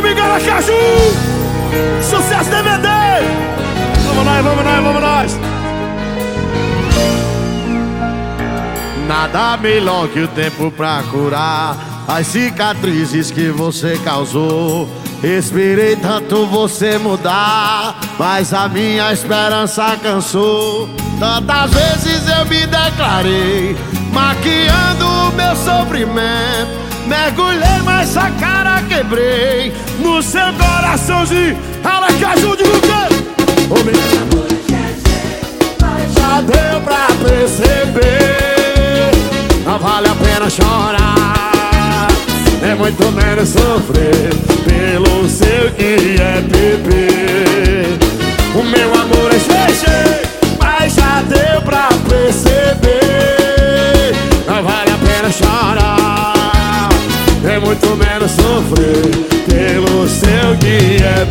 comigo, Aracaju! Sucesso DVD! Vamos nós, vamos nós, vamos nós! Nada melhor que o tempo pra curar as cicatrizes que você causou. Esperei tanto você mudar, mas a minha esperança cansou. Tantas vezes eu me declarei, maquiando o meu sofrimento. Mergulhei, mas a cara quebrei no seu coraçãozinho. Aracaju de o meu já deu pra perceber. Não vale a pena chorar, é muito menos sofrer pelo seu que é bebê. O meu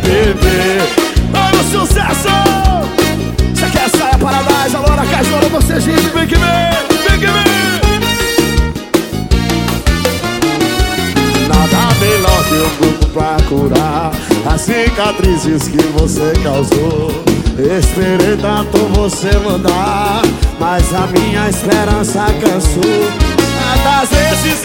bebê. Olha o sucesso! Você quer sair para nós? Alô, Aracaju, alô, você, gente, vem que vem, vem que vem! Nada melhor que um grupo pra curar As cicatrizes que você causou Esperei tanto você mudar Mas a minha esperança cansou Tantas vezes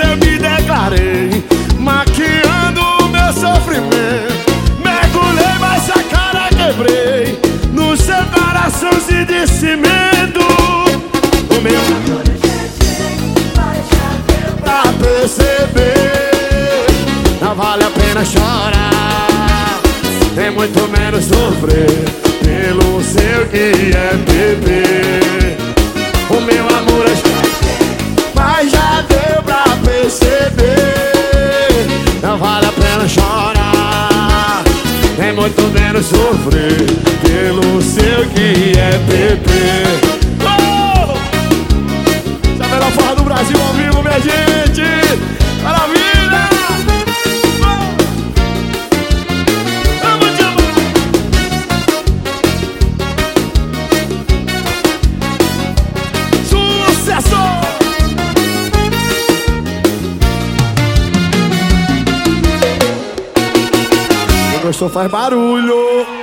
perceber. Não vale a pena chorar. Nem muito menos sofrer Pelo seu que é bebê O meu amor é Mas já deu pra perceber. Não vale a pena chorar. Nem muito menos sofrer Pelo seu que é bebê gostou faz barulho!